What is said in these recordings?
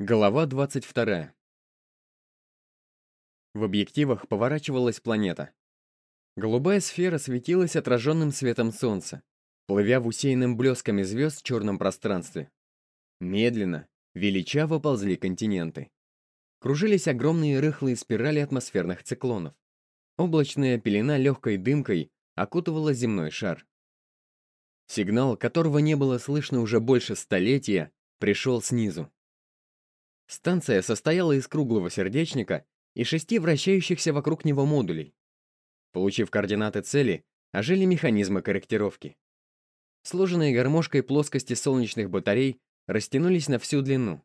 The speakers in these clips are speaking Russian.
Глава 22. В объективах поворачивалась планета. Голубая сфера светилась отраженным светом солнца, плывя в усеянном блесками звезд в черном пространстве. Медленно, величаво ползли континенты. Кружились огромные рыхлые спирали атмосферных циклонов. Облачная пелена легкой дымкой окутывала земной шар. Сигнал, которого не было слышно уже больше столетия, пришел снизу. Станция состояла из круглого сердечника и шести вращающихся вокруг него модулей. Получив координаты цели, ожили механизмы корректировки. Сложенные гармошкой плоскости солнечных батарей растянулись на всю длину.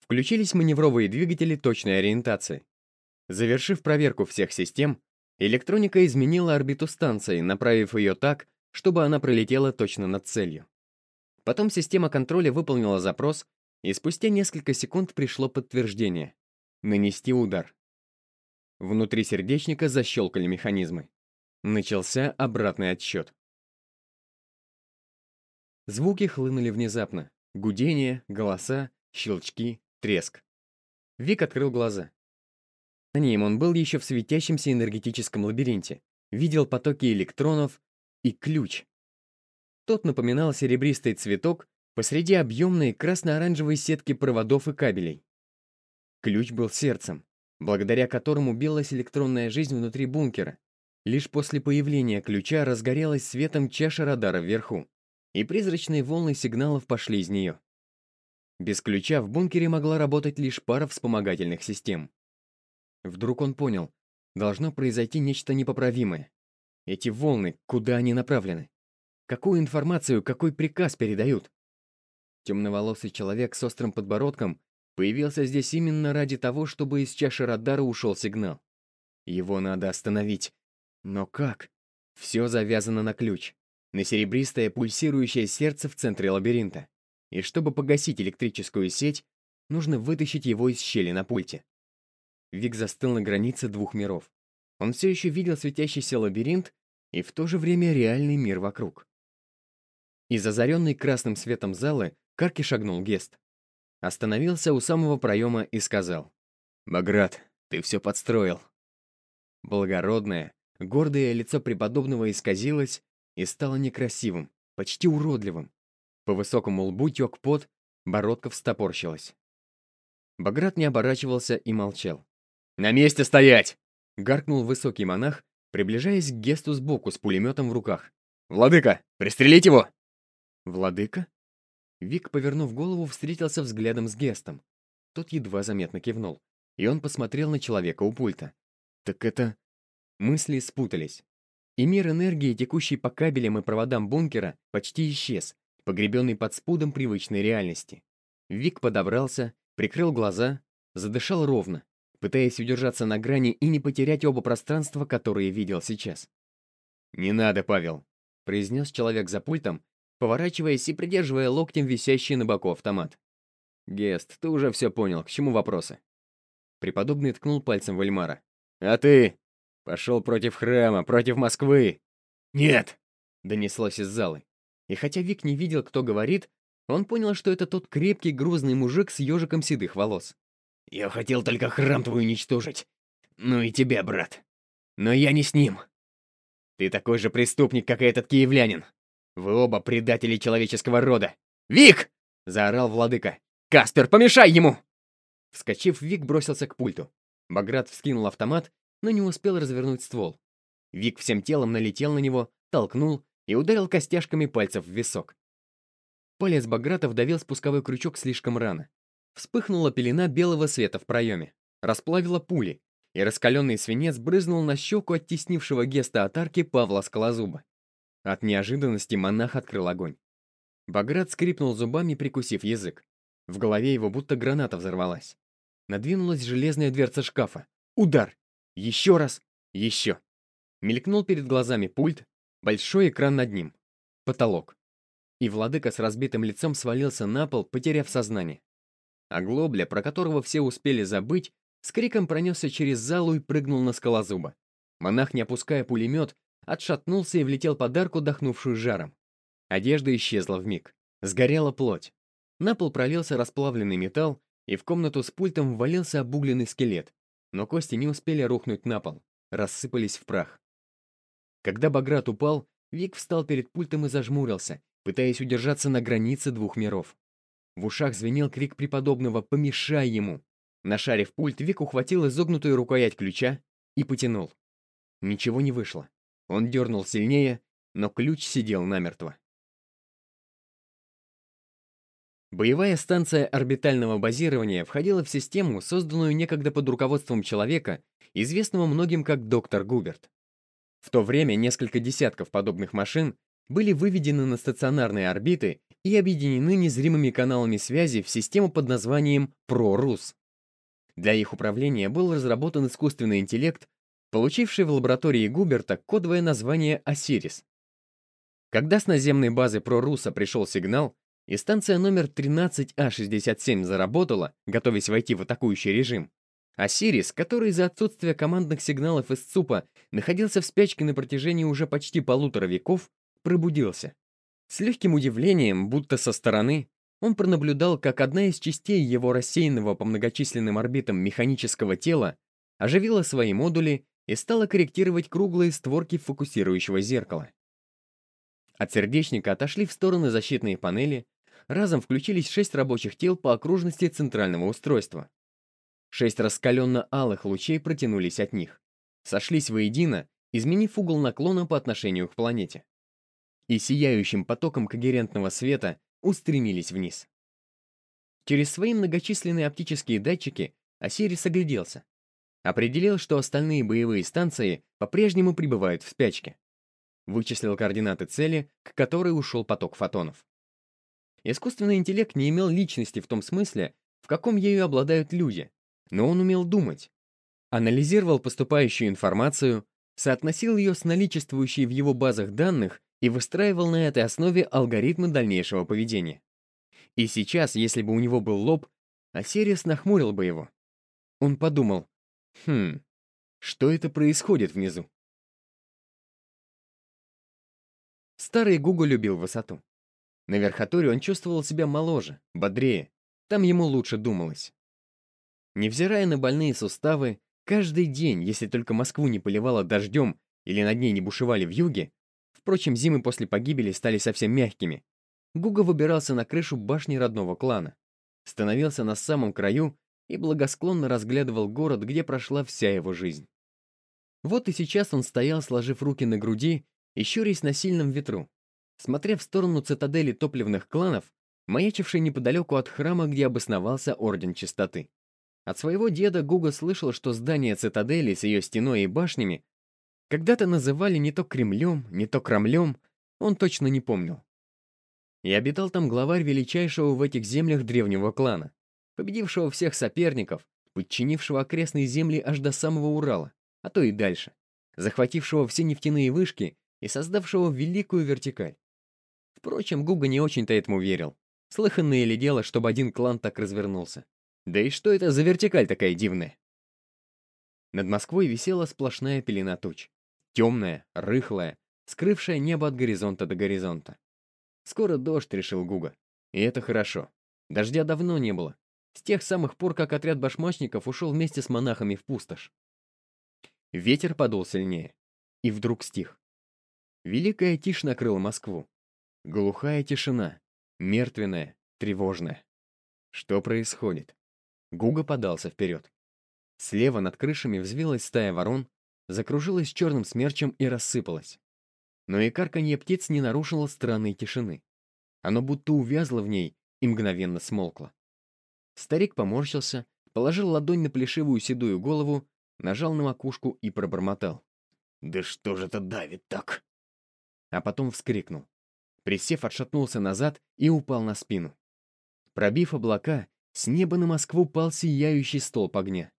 Включились маневровые двигатели точной ориентации. Завершив проверку всех систем, электроника изменила орбиту станции, направив ее так, чтобы она пролетела точно над целью. Потом система контроля выполнила запрос и спустя несколько секунд пришло подтверждение. Нанести удар. Внутри сердечника защелкали механизмы. Начался обратный отсчет. Звуки хлынули внезапно. Гудение, голоса, щелчки, треск. Вик открыл глаза. На ним он был еще в светящемся энергетическом лабиринте. Видел потоки электронов и ключ. Тот напоминал серебристый цветок, посреди объемной красно-оранжевой сетки проводов и кабелей. Ключ был сердцем, благодаря которому билась электронная жизнь внутри бункера. Лишь после появления ключа разгорелась светом чаша радара вверху, и призрачные волны сигналов пошли из нее. Без ключа в бункере могла работать лишь пара вспомогательных систем. Вдруг он понял, должно произойти нечто непоправимое. Эти волны, куда они направлены? Какую информацию, какой приказ передают? Темноволосый человек с острым подбородком появился здесь именно ради того, чтобы из чаши радара ушел сигнал. Его надо остановить. Но как? Все завязано на ключ. На серебристое пульсирующее сердце в центре лабиринта. И чтобы погасить электрическую сеть, нужно вытащить его из щели на пульте. Вик застыл на границе двух миров. Он все еще видел светящийся лабиринт и в то же время реальный мир вокруг. Из озаренной красным светом залы Карки шагнул Гест. Остановился у самого проема и сказал. «Баграт, ты все подстроил». Благородное, гордое лицо преподобного исказилось и стало некрасивым, почти уродливым. По высокому лбу тек пот, бородка встопорщилась. Баграт не оборачивался и молчал. «На месте стоять!» — гаркнул высокий монах, приближаясь к Гесту сбоку с пулеметом в руках. «Владыка, пристрелить его!» «Владыка?» Вик, повернув голову, встретился взглядом с Гестом. Тот едва заметно кивнул, и он посмотрел на человека у пульта. «Так это...» Мысли спутались. И мир энергии, текущий по кабелям и проводам бункера, почти исчез, погребенный под спудом привычной реальности. Вик подобрался, прикрыл глаза, задышал ровно, пытаясь удержаться на грани и не потерять оба пространства, которые видел сейчас. «Не надо, Павел», — произнес человек за пультом, поворачиваясь и придерживая локтем висящий на боку автомат. «Гест, ты уже все понял, к чему вопросы?» Преподобный ткнул пальцем в Эльмара. «А ты? Пошел против храма, против Москвы!» «Нет!» — донеслось из залы. И хотя Вик не видел, кто говорит, он понял, что это тот крепкий грузный мужик с ежиком седых волос. «Я хотел только храм твой уничтожить. Ну и тебя, брат. Но я не с ним. Ты такой же преступник, как и этот киевлянин. Вы оба предатели человеческого рода. «Вик!» — заорал владыка. «Каспер, помешай ему!» Вскочив, Вик бросился к пульту. Баграт вскинул автомат, но не успел развернуть ствол. Вик всем телом налетел на него, толкнул и ударил костяшками пальцев в висок. Палец Баграта вдавил спусковой крючок слишком рано. Вспыхнула пелена белого света в проеме. Расплавила пули, и раскаленный свинец брызнул на щеку оттеснившего геста от арки Павла Скалозуба. От неожиданности монах открыл огонь. Баграт скрипнул зубами, прикусив язык. В голове его будто граната взорвалась. Надвинулась железная дверца шкафа. Удар! Еще раз! Еще! Мелькнул перед глазами пульт, большой экран над ним. Потолок. И владыка с разбитым лицом свалился на пол, потеряв сознание. А Глобля, про которого все успели забыть, с криком пронесся через залу и прыгнул на скалозуба. Монах, не опуская пулемет, отшатнулся и влетел под арку, дохнувшую жаром. Одежда исчезла в миг. Сгорела плоть. На пол пролился расплавленный металл, и в комнату с пультом ввалился обугленный скелет, но кости не успели рухнуть на пол, рассыпались в прах. Когда Баграт упал, Вик встал перед пультом и зажмурился, пытаясь удержаться на границе двух миров. В ушах звенел крик преподобного «Помешай ему!». Нашарив пульт, Вик ухватил изогнутую рукоять ключа и потянул. Ничего не вышло. Он дернул сильнее, но ключ сидел намертво. Боевая станция орбитального базирования входила в систему, созданную некогда под руководством человека, известного многим как доктор Губерт. В то время несколько десятков подобных машин были выведены на стационарные орбиты и объединены незримыми каналами связи в систему под названием ProRus. Для их управления был разработан искусственный интеллект, получивший в лаборатории Губерта кодовое название «Осирис». Когда с наземной базы ProRusa пришел сигнал, и станция номер 13А67 заработала, готовясь войти в атакующий режим, а Сирис, который из-за отсутствия командных сигналов из ЦУПа находился в спячке на протяжении уже почти полутора веков, пробудился. С легким удивлением, будто со стороны, он пронаблюдал, как одна из частей его рассеянного по многочисленным орбитам механического тела оживила свои модули и стала корректировать круглые створки фокусирующего зеркала. От сердечника отошли в стороны защитные панели, разом включились шесть рабочих тел по окружности центрального устройства. Шесть раскаленно-алых лучей протянулись от них. Сошлись воедино, изменив угол наклона по отношению к планете. И сияющим потоком когерентного света устремились вниз. Через свои многочисленные оптические датчики Осирис огляделся. Определил, что остальные боевые станции по-прежнему пребывают в спячке. Вычислил координаты цели, к которой ушел поток фотонов. Искусственный интеллект не имел личности в том смысле, в каком ею обладают люди, но он умел думать. Анализировал поступающую информацию, соотносил ее с наличествующей в его базах данных и выстраивал на этой основе алгоритмы дальнейшего поведения. И сейчас, если бы у него был лоб, Осириус нахмурил бы его. Он подумал, хм, что это происходит внизу? Старый Гугу любил высоту. На верхотуре он чувствовал себя моложе, бодрее, там ему лучше думалось. Невзирая на больные суставы, каждый день, если только Москву не поливало дождем или над ней не бушевали в юге, впрочем, зимы после погибели стали совсем мягкими, Гуга выбирался на крышу башни родного клана, становился на самом краю и благосклонно разглядывал город, где прошла вся его жизнь. Вот и сейчас он стоял, сложив руки на груди и щурясь на сильном ветру, смотря в сторону цитадели топливных кланов, маячившей неподалеку от храма, где обосновался Орден Чистоты. От своего деда Гуга слышал, что здание цитадели с ее стеной и башнями когда-то называли не то Кремлем, не то Кремлем, он точно не помнил. И обитал там главарь величайшего в этих землях древнего клана, победившего всех соперников, подчинившего окрестные земли аж до самого Урала, а то и дальше, захватившего все нефтяные вышки и создавшего великую вертикаль. Впрочем, Гуга не очень-то этому верил. Слыханное ли дело, чтобы один клан так развернулся? Да и что это за вертикаль такая дивная? Над Москвой висела сплошная пелена туч. Темная, рыхлая, скрывшая небо от горизонта до горизонта. Скоро дождь, решил Гуга. И это хорошо. Дождя давно не было. С тех самых пор, как отряд башмачников ушел вместе с монахами в пустошь. Ветер подул сильнее. И вдруг стих. Великая тишь накрыла Москву. Глухая тишина. Мертвенная, тревожная. Что происходит? Гуга подался вперед. Слева над крышами взвилась стая ворон, закружилась черным смерчем и рассыпалась. Но и карканье птиц не нарушило странной тишины. Оно будто увязло в ней и мгновенно смолкло. Старик поморщился, положил ладонь на плешивую седую голову, нажал на макушку и пробормотал. «Да что же это давит так?» А потом вскрикнул. Присев, отшатнулся назад и упал на спину. Пробив облака, с неба на Москву пал сияющий столб огня.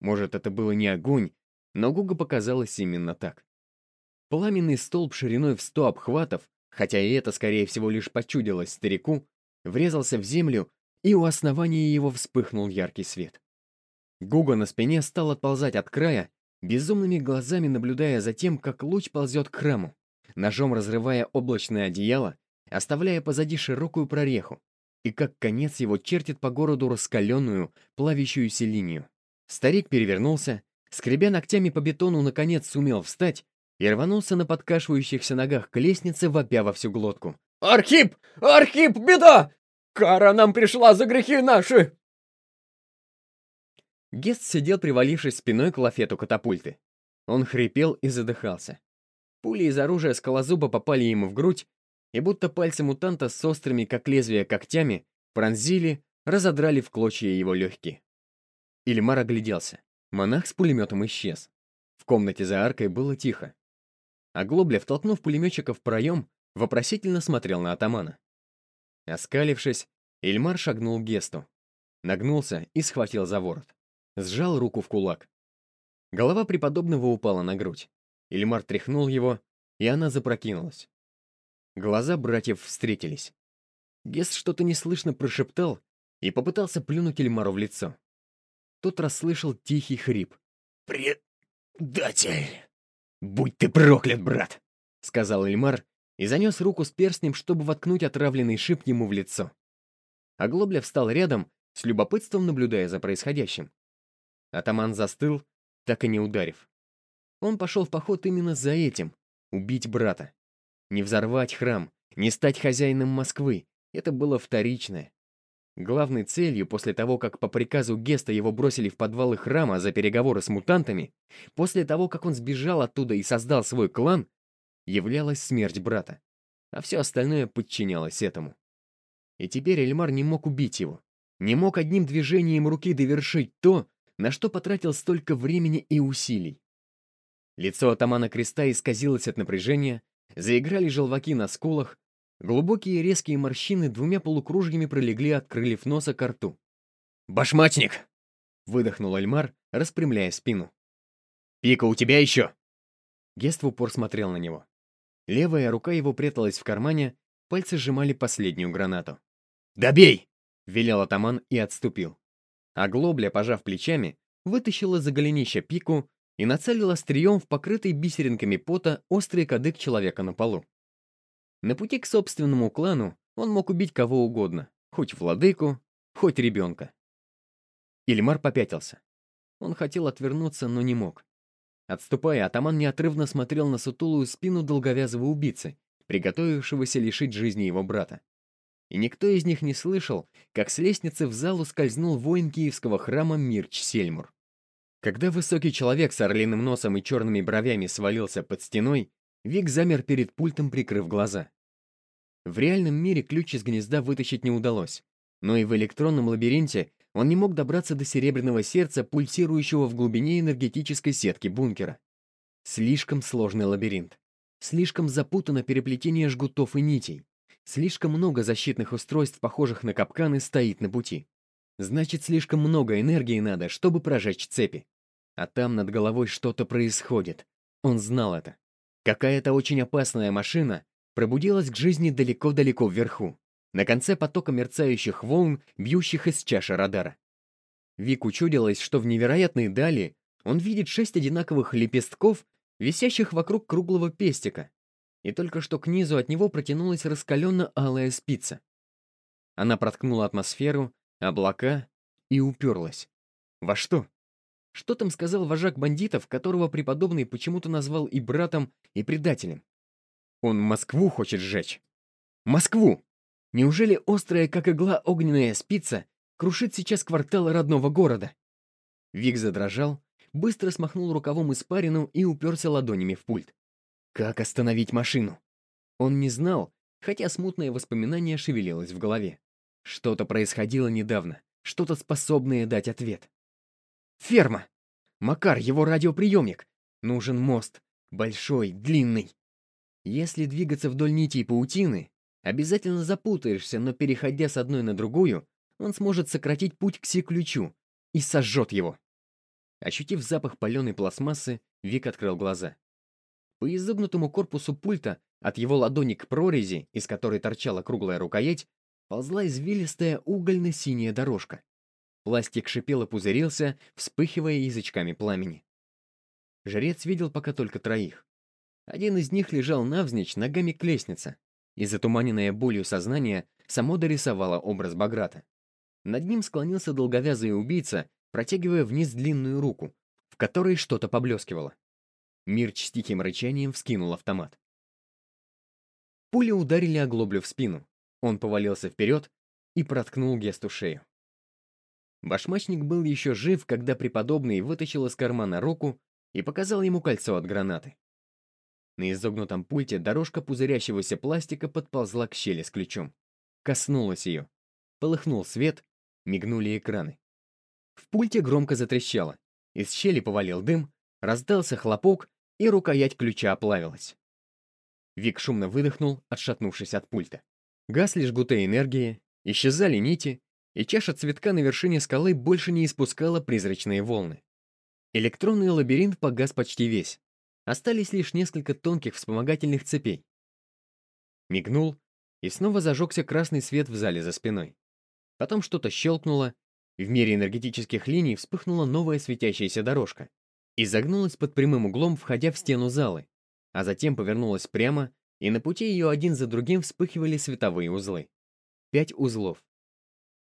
Может, это было не огонь, но Гуга показалось именно так. Пламенный столб шириной в сто обхватов, хотя и это, скорее всего, лишь почудилось старику, врезался в землю, и у основания его вспыхнул яркий свет. Гуга на спине стал отползать от края, безумными глазами наблюдая за тем, как луч ползет к храму, ножом разрывая облачное одеяло, оставляя позади широкую прореху, и как конец его чертит по городу раскаленную, плавящуюся линию. Старик перевернулся, скребя ногтями по бетону, наконец сумел встать и рванулся на подкашивающихся ногах к лестнице, вопя во всю глотку. «Архип! Архип, беда! Кара нам пришла за грехи наши!» Гест сидел, привалившись спиной к лафету катапульты. Он хрипел и задыхался. Пули из оружия скалозуба попали ему в грудь, и будто пальцы мутанта с острыми, как лезвие, когтями пронзили, разодрали в клочья его легкие. Ильмар огляделся. Монах с пулеметом исчез. В комнате за аркой было тихо. А Глобля, втолкнув пулеметчика в проем, вопросительно смотрел на атамана. Оскалившись, Ильмар шагнул к Гесту. Нагнулся и схватил за ворот. Сжал руку в кулак. Голова преподобного упала на грудь. Ильмар тряхнул его, и она запрокинулась. Глаза братьев встретились. Гест что-то неслышно прошептал и попытался плюнуть Ильмару в лицо. Тот расслышал тихий хрип. «Предатель!» «Будь ты проклят, брат!» — сказал Ильмар и занес руку с перстнем, чтобы воткнуть отравленный шип ему в лицо. Оглобля встал рядом, с любопытством наблюдая за происходящим. Атаман застыл, так и не ударив. Он пошел в поход именно за этим — убить брата. Не взорвать храм, не стать хозяином Москвы — это было вторичное. Главной целью после того, как по приказу Геста его бросили в подвалы храма за переговоры с мутантами, после того, как он сбежал оттуда и создал свой клан, являлась смерть брата, а все остальное подчинялось этому. И теперь Эльмар не мог убить его, не мог одним движением руки довершить то, на что потратил столько времени и усилий. Лицо атамана креста исказилось от напряжения, заиграли желваки на скулах, глубокие резкие морщины двумя полукружьями пролегли от крыльев носа к рту. «Башмачник!» — выдохнул Альмар, распрямляя спину. «Пика у тебя еще?» Гест в упор смотрел на него. Левая рука его пряталась в кармане, пальцы сжимали последнюю гранату. «Добей!» — велел атаман и отступил. А Глобля, пожав плечами, вытащила за голенища пику и нацелила стрием в покрытый бисеринками пота острый кадык человека на полу. На пути к собственному клану он мог убить кого угодно, хоть владыку, хоть ребенка. Ильмар попятился. Он хотел отвернуться, но не мог. Отступая, атаман неотрывно смотрел на сутулую спину долговязого убийцы, приготовившегося лишить жизни его брата. И никто из них не слышал, как с лестницы в залу скользнул воин киевского храма Мирч Сельмур. Когда высокий человек с орлиным носом и черными бровями свалился под стеной, Вик замер перед пультом, прикрыв глаза. В реальном мире ключ из гнезда вытащить не удалось, но и в электронном лабиринте он не мог добраться до серебряного сердца, пульсирующего в глубине энергетической сетки бункера. Слишком сложный лабиринт. Слишком запутано переплетение жгутов и нитей. Слишком много защитных устройств, похожих на капканы, стоит на пути. Значит, слишком много энергии надо, чтобы прожечь цепи. А там над головой что-то происходит. Он знал это. Какая-то очень опасная машина пробудилась к жизни далеко-далеко вверху на конце потока мерцающих волн, бьющих из чаши радара. Вик учудилось, что в невероятной дали он видит шесть одинаковых лепестков, висящих вокруг круглого пестика, и только что к низу от него протянулась раскаленно-алая спица. Она проткнула атмосферу, облака и уперлась. Во что? Что там сказал вожак бандитов, которого преподобный почему-то назвал и братом, и предателем? Он Москву хочет сжечь. Москву! Неужели острая, как игла, огненная спица крушит сейчас кварталы родного города? Вик задрожал, быстро смахнул рукавом испарину и уперся ладонями в пульт. Как остановить машину? Он не знал, хотя смутное воспоминание шевелилось в голове. Что-то происходило недавно, что-то способное дать ответ. Ферма! Макар, его радиоприемник! Нужен мост. Большой, длинный. Если двигаться вдоль нитей паутины, Обязательно запутаешься, но переходя с одной на другую, он сможет сократить путь к Си-ключу и сожжет его. Ощутив запах паленой пластмассы, Вик открыл глаза. По изогнутому корпусу пульта от его ладони к прорези, из которой торчала круглая рукоять, ползла извилистая угольно-синяя дорожка. Пластик шипел и пузырился, вспыхивая язычками пламени. Жрец видел пока только троих. Один из них лежал навзничь ногами к лестнице, и затуманенное болью сознание само дорисовало образ Баграта. Над ним склонился долговязый убийца, протягивая вниз длинную руку, в которой что-то поблескивало. Мирч с тихим рычанием вскинул автомат. Пули ударили оглоблю в спину. Он повалился вперед и проткнул Гесту шею. Башмачник был еще жив, когда преподобный вытащил из кармана руку и показал ему кольцо от гранаты. На изогнутом пульте дорожка пузырящегося пластика подползла к щели с ключом. Коснулась ее. Полыхнул свет, мигнули экраны. В пульте громко затрещало. Из щели повалил дым, раздался хлопок, и рукоять ключа оплавилась. Вик шумно выдохнул, отшатнувшись от пульта. Гасли жгуты энергии, исчезали нити, и чаша цветка на вершине скалы больше не испускала призрачные волны. Электронный лабиринт погас почти весь. Остались лишь несколько тонких вспомогательных цепей. Мигнул, и снова зажегся красный свет в зале за спиной. Потом что-то щелкнуло, в мире энергетических линий вспыхнула новая светящаяся дорожка и загнулась под прямым углом, входя в стену залы, а затем повернулась прямо, и на пути ее один за другим вспыхивали световые узлы. Пять узлов.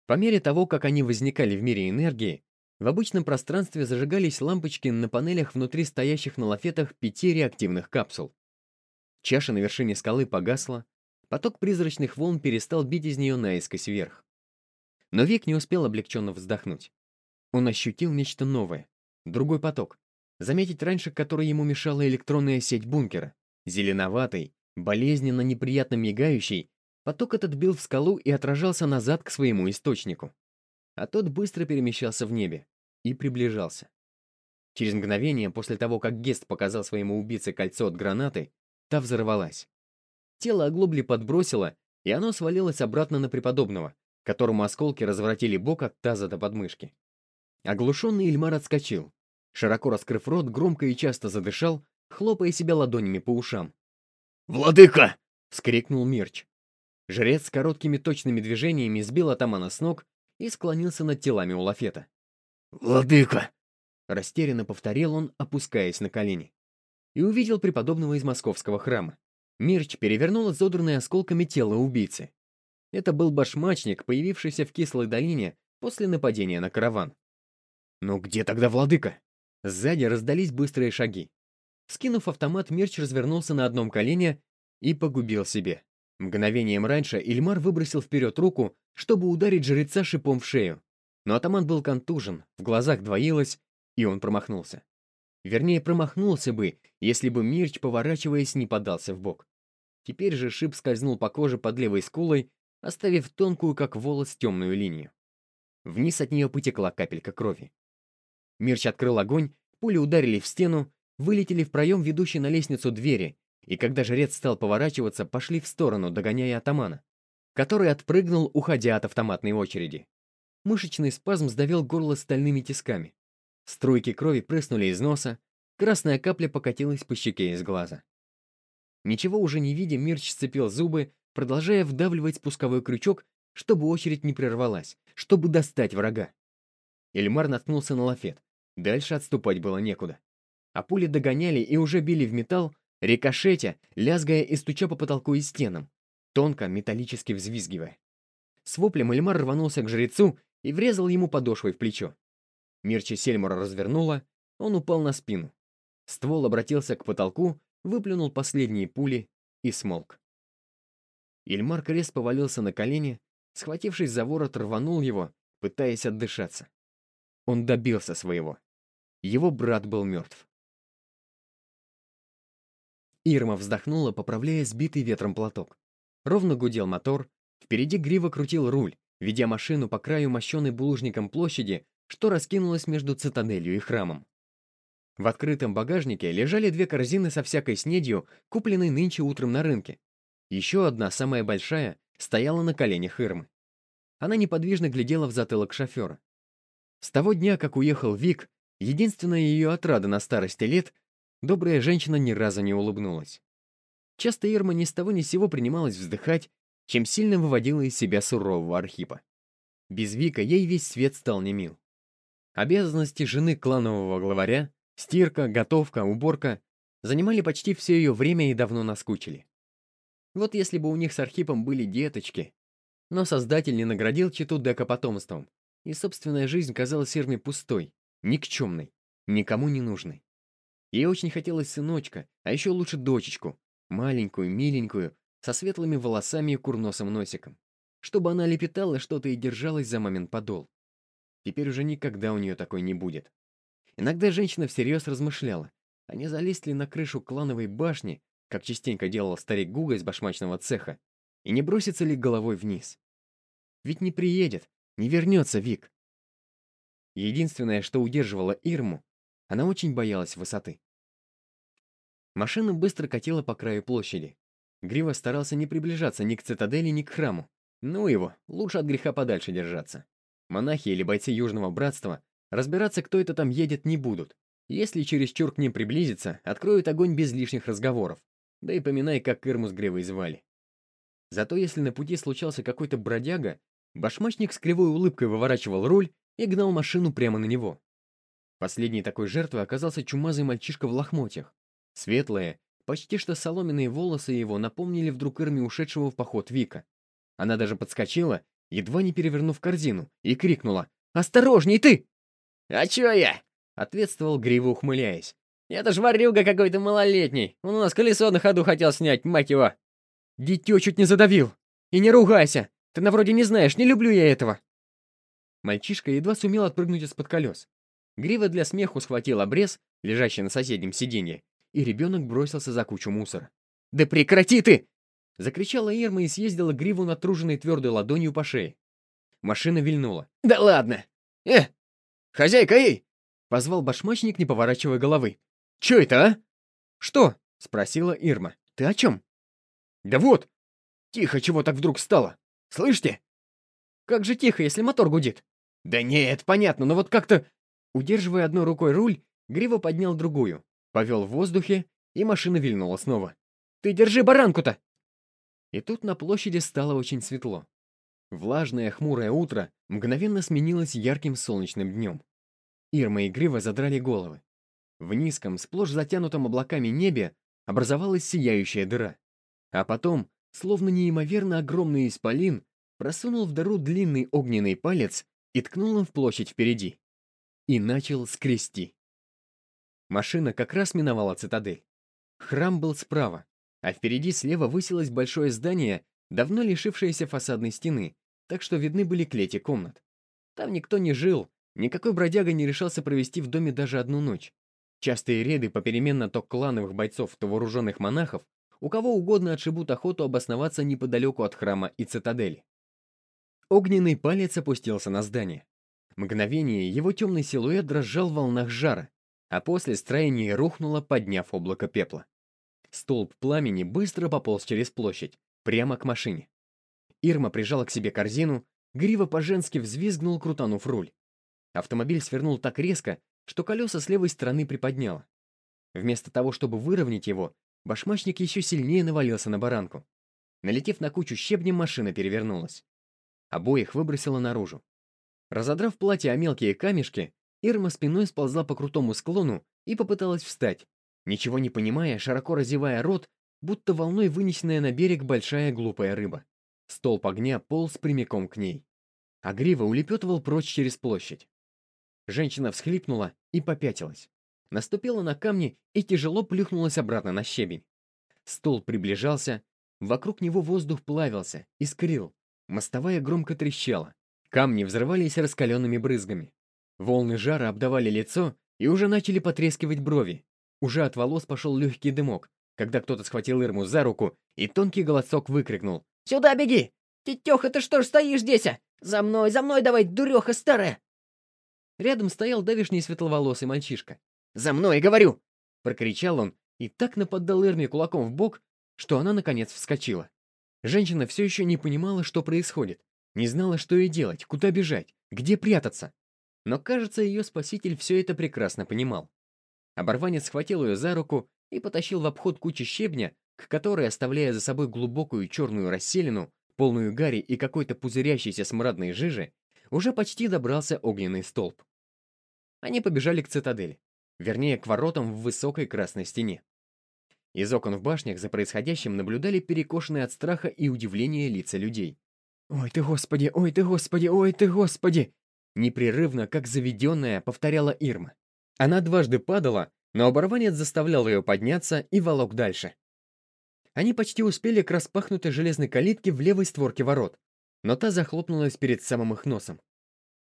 По мере того, как они возникали в мире энергии, в обычном пространстве зажигались лампочки на панелях внутри стоящих на лафетах пяти реактивных капсул. Чаша на вершине скалы погасла, поток призрачных волн перестал бить из нее наискось вверх. Но Век не успел облегченно вздохнуть. Он ощутил нечто новое, другой поток, заметить раньше который ему мешала электронная сеть бункера, зеленоватый, болезненно неприятно мигающий, поток этот бил в скалу и отражался назад к своему источнику а тот быстро перемещался в небе и приближался. Через мгновение после того, как Гест показал своему убийце кольцо от гранаты, та взорвалась. Тело оглобли подбросило, и оно свалилось обратно на преподобного, которому осколки разворотили бок от таза до подмышки. Оглушенный Ильмар отскочил. Широко раскрыв рот, громко и часто задышал, хлопая себя ладонями по ушам. «Владыка!» — вскрикнул Мирч. Жрец с короткими точными движениями сбил атамана с ног и склонился над телами у лафета. «Владыка!» — растерянно повторил он, опускаясь на колени. И увидел преподобного из московского храма. Мирч перевернул изодранное осколками тело убийцы. Это был башмачник, появившийся в Кислой долине после нападения на караван. «Ну где тогда владыка?» Сзади раздались быстрые шаги. Скинув автомат, Мирч развернулся на одном колене и погубил себе. Мгновением раньше Ильмар выбросил вперед руку, чтобы ударить жреца шипом в шею. Но атаман был контужен, в глазах двоилось, и он промахнулся. Вернее, промахнулся бы, если бы Мирч, поворачиваясь, не подался в бок. Теперь же шип скользнул по коже под левой скулой, оставив тонкую, как волос, темную линию. Вниз от нее потекла капелька крови. Мирч открыл огонь, пули ударили в стену, вылетели в проем, ведущий на лестницу двери, и когда жрец стал поворачиваться, пошли в сторону, догоняя атамана, который отпрыгнул, уходя от автоматной очереди. Мышечный спазм сдавил горло стальными тисками. Струйки крови прыснули из носа, красная капля покатилась по щеке из глаза. Ничего уже не видя, Мирч сцепил зубы, продолжая вдавливать спусковой крючок, чтобы очередь не прервалась, чтобы достать врага. Эльмар наткнулся на лафет. Дальше отступать было некуда. А пули догоняли и уже били в металл, рикошетя, лязгая и стуча по потолку и стенам, тонко, металлически взвизгивая. С воплем Эльмар рванулся к жрецу и врезал ему подошвой в плечо. Мирчи Сельмура развернула, он упал на спину. Ствол обратился к потолку, выплюнул последние пули и смолк. Ильмар крест повалился на колени, схватившись за ворот, рванул его, пытаясь отдышаться. Он добился своего. Его брат был мертв. Ирма вздохнула, поправляя сбитый ветром платок. Ровно гудел мотор, впереди гриво крутил руль, ведя машину по краю мощенной булыжником площади, что раскинулась между цитаделью и храмом. В открытом багажнике лежали две корзины со всякой снедью, купленной нынче утром на рынке. Еще одна, самая большая, стояла на коленях Ирмы. Она неподвижно глядела в затылок шофера. С того дня, как уехал Вик, единственная ее отрада на старости лет Добрая женщина ни разу не улыбнулась. Часто Ирма ни с того ни с сего принималась вздыхать, чем сильно выводила из себя сурового Архипа. Без Вика ей весь свет стал немил. Обязанности жены кланового главаря, стирка, готовка, уборка занимали почти все ее время и давно наскучили. Вот если бы у них с Архипом были деточки. Но Создатель не наградил читу Дека потомством, и собственная жизнь казалась Ирме пустой, никчемной, никому не нужной. Ей очень хотелось сыночка, а еще лучше дочечку, маленькую, миленькую, со светлыми волосами и курносым носиком, чтобы она лепетала что-то и держалась за мамин подол. Теперь уже никогда у нее такой не будет. Иногда женщина всерьез размышляла, а не залезть ли на крышу клановой башни, как частенько делал старик Гуга из башмачного цеха, и не бросится ли головой вниз. Ведь не приедет, не вернется Вик. Единственное, что удерживало Ирму, она очень боялась высоты. Машина быстро катила по краю площади. Грива старался не приближаться ни к цитадели, ни к храму. Ну его, лучше от греха подальше держаться. Монахи или бойцы Южного Братства Разбираться, кто это там едет, не будут. Если чересчур к ним приблизиться, откроют огонь без лишних разговоров. Да и поминай, как Ирму с Гревой звали. Зато если на пути случался какой-то бродяга, башмачник с кривой улыбкой выворачивал руль и гнал машину прямо на него. Последней такой жертвой оказался чумазый мальчишка в лохмотьях. Светлые, почти что соломенные волосы его напомнили вдруг Ирме ушедшего в поход Вика. Она даже подскочила, едва не перевернув корзину, и крикнула «Осторожней ты!» «А чё я?» — ответствовал Грива, ухмыляясь. «Это ж ворюга какой-то малолетний. Он у нас колесо на ходу хотел снять, мать его!» «Дитё чуть не задавил! И не ругайся! Ты на вроде не знаешь, не люблю я этого!» Мальчишка едва сумел отпрыгнуть из-под колес. Грива для смеху схватил обрез, лежащий на соседнем сиденье, и ребенок бросился за кучу мусора. «Да прекрати ты!» Закричала Ирма и съездила Гриву натруженной твердой ладонью по шее. Машина вильнула. «Да ладно! Э, «Хозяйка, эй!» — позвал башмачник, не поворачивая головы. «Чё это, а?» «Что?» — спросила Ирма. «Ты о чем?» «Да вот! Тихо, чего так вдруг стало? Слышите?» «Как же тихо, если мотор гудит?» «Да нет, понятно, но вот как-то...» Удерживая одной рукой руль, Грива поднял другую, повел в воздухе, и машина вильнула снова. «Ты держи баранку-то!» И тут на площади стало очень светло. Влажное хмурое утро мгновенно сменилось ярким солнечным днем. Ирма и Грива задрали головы. В низком, сплошь затянутом облаками небе образовалась сияющая дыра. А потом, словно неимоверно огромный исполин, просунул в дыру длинный огненный палец и ткнул им в площадь впереди. И начал скрести. Машина как раз миновала цитадель. Храм был справа, а впереди слева высилось большое здание, давно лишившееся фасадной стены, так что видны были клети комнат. Там никто не жил, никакой бродяга не решался провести в доме даже одну ночь. Частые рейды попеременно то клановых бойцов, то вооруженных монахов, у кого угодно отшибут охоту обосноваться неподалеку от храма и цитадели. Огненный палец опустился на здание. Мгновение его темный силуэт дрожал в волнах жара, а после строение рухнуло, подняв облако пепла. Столб пламени быстро пополз через площадь, прямо к машине. Ирма прижала к себе корзину, Грива по-женски взвизгнул, крутанув руль. Автомобиль свернул так резко, что колеса с левой стороны приподняло. Вместо того, чтобы выровнять его, башмачник еще сильнее навалился на баранку. Налетев на кучу щебня, машина перевернулась. Обоих выбросило наружу. Разодрав платье о мелкие камешки, Ирма спиной сползла по крутому склону и попыталась встать, ничего не понимая, широко разевая рот, будто волной вынесенная на берег большая глупая рыба. Столб огня полз прямиком к ней. А грива улепетывал прочь через площадь. Женщина всхлипнула и попятилась. Наступила на камни и тяжело плюхнулась обратно на щебень. Стол приближался, вокруг него воздух плавился, искрил. Мостовая громко трещала. Камни взрывались раскаленными брызгами. Волны жара обдавали лицо и уже начали потрескивать брови. Уже от волос пошел легкий дымок, когда кто-то схватил Ирму за руку, и тонкий голосок выкрикнул Сюда беги! Тетеха, ты что ж стоишь здесь? А? За мной, за мной давай, дуреха старая!» Рядом стоял давишний светловолосый мальчишка. «За мной, говорю!» — прокричал он и так наподдал Эрме кулаком в бок, что она, наконец, вскочила. Женщина все еще не понимала, что происходит, не знала, что ей делать, куда бежать, где прятаться. Но, кажется, ее спаситель все это прекрасно понимал. Оборванец схватил ее за руку и потащил в обход кучи щебня, к которой, оставляя за собой глубокую черную расселину, полную гари и какой-то пузырящейся смрадной жижи, уже почти добрался огненный столб. Они побежали к цитадели, вернее, к воротам в высокой красной стене. Из окон в башнях за происходящим наблюдали перекошенные от страха и удивления лица людей. «Ой ты господи, ой ты господи, ой ты господи!» Непрерывно, как заведенная, повторяла Ирма. Она дважды падала, но оборванец заставлял ее подняться и волок дальше. Они почти успели к распахнутой железной калитке в левой створке ворот, но та захлопнулась перед самым их носом.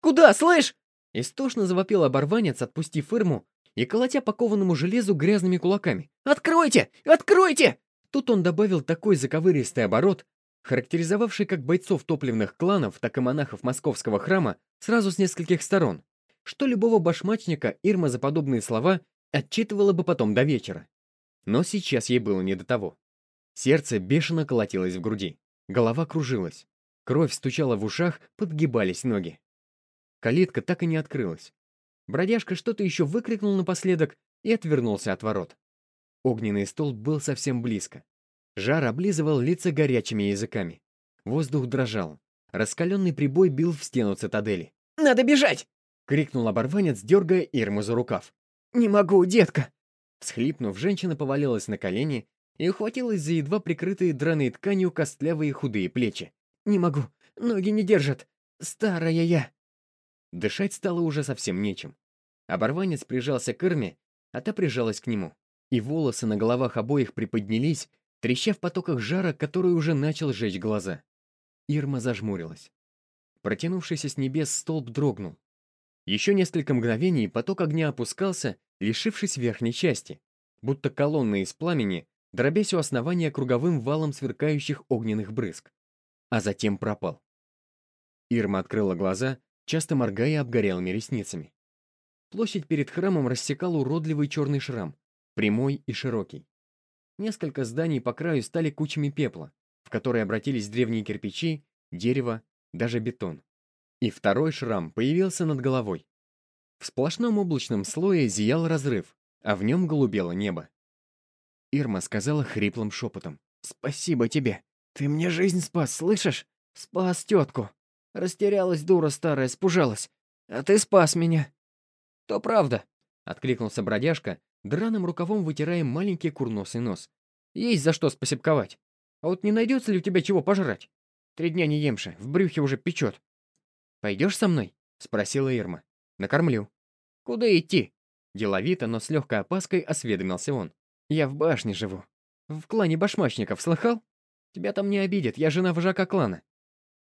«Куда, слышь?» Истошно завопил оборванец, отпустив Ирму и колотя по кованому железу грязными кулаками. «Откройте! Откройте!» Тут он добавил такой заковыристый оборот, характеризовавший как бойцов топливных кланов, так и монахов московского храма сразу с нескольких сторон, что любого башмачника Ирма за подобные слова отчитывала бы потом до вечера. Но сейчас ей было не до того. Сердце бешено колотилось в груди, голова кружилась, кровь стучала в ушах, подгибались ноги. Калитка так и не открылась. Бродяжка что-то еще выкрикнул напоследок и отвернулся от ворот. Огненный столб был совсем близко. Жар облизывал лица горячими языками. Воздух дрожал. Раскаленный прибой бил в стену цитадели. «Надо бежать!» — крикнул оборванец, дергая Ирму за рукав. «Не могу, детка!» Всхлипнув, женщина повалилась на колени и ухватилась за едва прикрытые драной тканью костлявые худые плечи. «Не могу, ноги не держат. Старая я!» Дышать стало уже совсем нечем. Оборванец прижался к Ирме, а та прижалась к нему. И волосы на головах обоих приподнялись, треща в потоках жара, который уже начал жечь глаза. Ирма зажмурилась. Протянувшийся с небес столб дрогнул. Еще несколько мгновений поток огня опускался, лишившись верхней части, будто колонна из пламени, дробясь у основания круговым валом сверкающих огненных брызг. А затем пропал. Ирма открыла глаза часто моргая обгорелыми ресницами. Площадь перед храмом рассекал уродливый черный шрам, прямой и широкий. Несколько зданий по краю стали кучами пепла, в которые обратились древние кирпичи, дерево, даже бетон. И второй шрам появился над головой. В сплошном облачном слое зиял разрыв, а в нем голубело небо. Ирма сказала хриплым шепотом. «Спасибо тебе. Ты мне жизнь спас, слышишь? Спас тетку». Растерялась дура старая, спужалась. А ты спас меня. То правда, откликнулся бродяжка, драным рукавом вытирая маленький курносый нос. Есть за что спасибковать. А вот не найдется ли у тебя чего пожрать? Три дня не емши, в брюхе уже печет. Пойдешь со мной? Спросила Ирма. Накормлю. Куда идти? Деловито, но с легкой опаской осведомился он. Я в башне живу. В клане башмачников, слыхал? Тебя там не обидят, я жена вожака клана.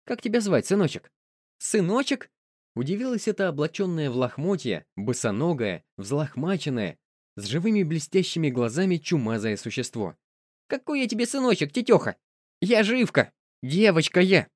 Как тебя звать, сыночек?» «Сыночек?» Удивилась эта облаченная в лохмотья, босоногая, взлохмаченная, с живыми блестящими глазами чумазое существо. «Какой я тебе сыночек, тетеха? Я живка, девочка я!»